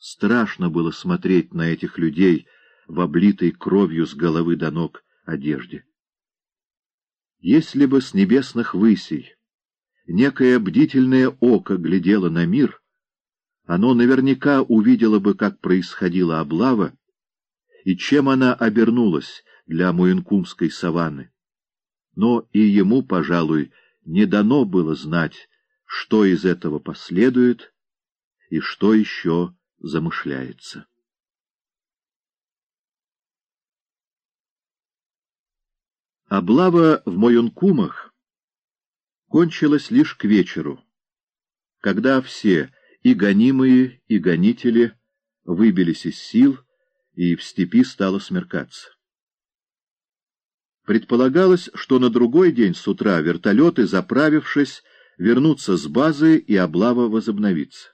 Страшно было смотреть на этих людей в облитой кровью с головы до ног одежде. Если бы с небесных высей некое бдительное око глядело на мир, оно наверняка увидело бы, как происходила облава, и чем она обернулась для Муинкумской саванны. Но и ему, пожалуй, не дано было знать, что из этого последует и что еще замышляется. Облава в Моюнкумах кончилась лишь к вечеру, когда все, и гонимые, и гонители, выбились из сил, и в степи стало смеркаться. Предполагалось, что на другой день с утра вертолеты, заправившись, вернутся с базы, и облава возобновится.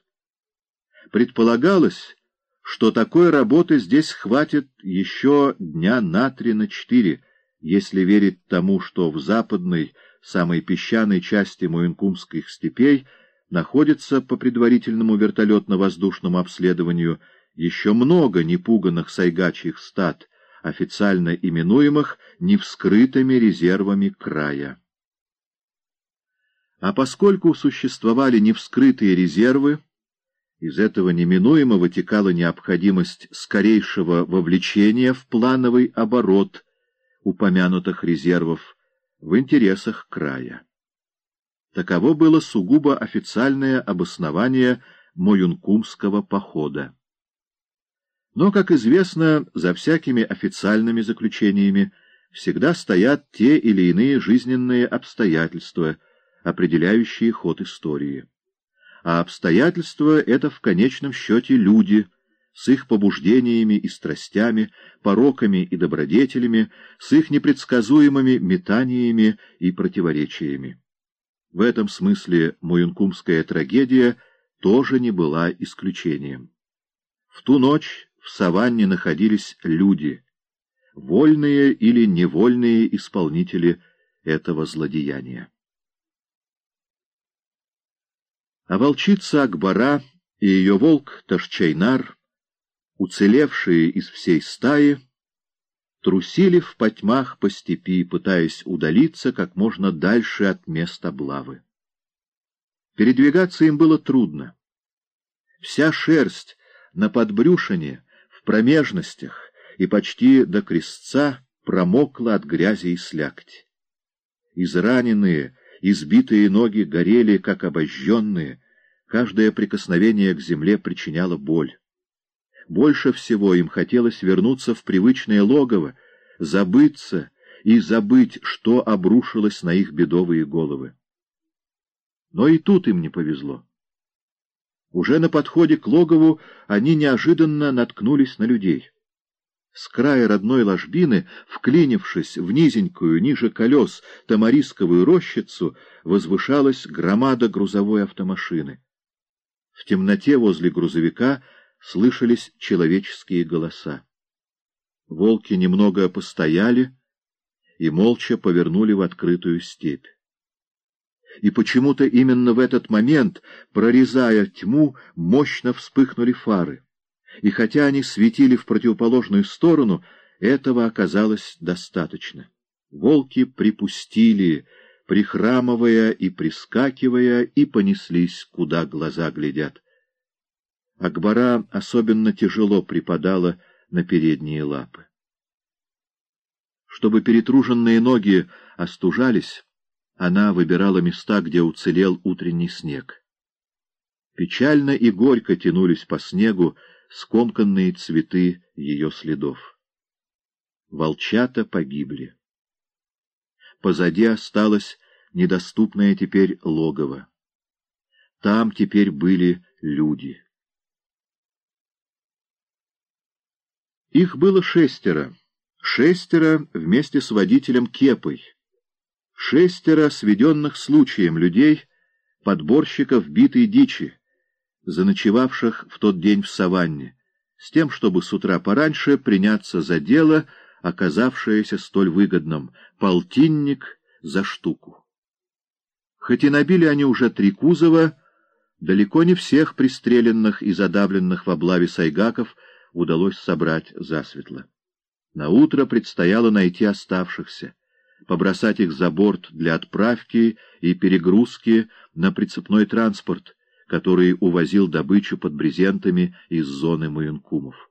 Предполагалось, что такой работы здесь хватит еще дня на три, на четыре, если верить тому, что в западной, самой песчаной части Муинкумских степей находится по предварительному вертолетно-воздушному обследованию еще много непуганных сайгачьих стад, официально именуемых невскрытыми резервами края. А поскольку существовали невскрытые резервы, из этого неминуемо вытекала необходимость скорейшего вовлечения в плановый оборот упомянутых резервов в интересах края. Таково было сугубо официальное обоснование Моюнкумского похода. Но, как известно, за всякими официальными заключениями всегда стоят те или иные жизненные обстоятельства, определяющие ход истории. А обстоятельства — это в конечном счете люди, с их побуждениями и страстями, пороками и добродетелями, с их непредсказуемыми метаниями и противоречиями. В этом смысле Муюнкумская трагедия тоже не была исключением. В ту ночь в саванне находились люди, вольные или невольные исполнители этого злодеяния. А волчица Акбара и ее волк Ташчайнар, уцелевшие из всей стаи, трусили в потьмах по степи, пытаясь удалиться как можно дальше от места облавы. Передвигаться им было трудно. Вся шерсть на подбрюшине промежностях и почти до крестца промокла от грязи и слякти. Израненные, избитые ноги горели, как обожженные, каждое прикосновение к земле причиняло боль. Больше всего им хотелось вернуться в привычное логово, забыться и забыть, что обрушилось на их бедовые головы. Но и тут им не повезло. Уже на подходе к логову они неожиданно наткнулись на людей. С края родной ложбины, вклинившись в низенькую, ниже колес, тамарисковую рощицу, возвышалась громада грузовой автомашины. В темноте возле грузовика слышались человеческие голоса. Волки немного постояли и молча повернули в открытую степь и почему-то именно в этот момент, прорезая тьму, мощно вспыхнули фары. И хотя они светили в противоположную сторону, этого оказалось достаточно. Волки припустили, прихрамывая и прискакивая, и понеслись, куда глаза глядят. Акбара особенно тяжело припадала на передние лапы. Чтобы перетруженные ноги остужались, она выбирала места, где уцелел утренний снег. Печально и горько тянулись по снегу скомканные цветы ее следов. Волчата погибли. Позади осталось недоступное теперь логово. Там теперь были люди. Их было шестеро. Шестеро вместе с водителем Кепой — Шестеро сведенных случаем людей, подборщиков битой дичи, заночевавших в тот день в саванне, с тем, чтобы с утра пораньше приняться за дело, оказавшееся столь выгодным — полтинник за штуку. Хоть и набили они уже три кузова, Далеко не всех пристреленных и задавленных в облаве сайгаков удалось собрать засветло. Утро предстояло найти оставшихся, побросать их за борт для отправки и перегрузки на прицепной транспорт, который увозил добычу под брезентами из зоны Маюнкумов.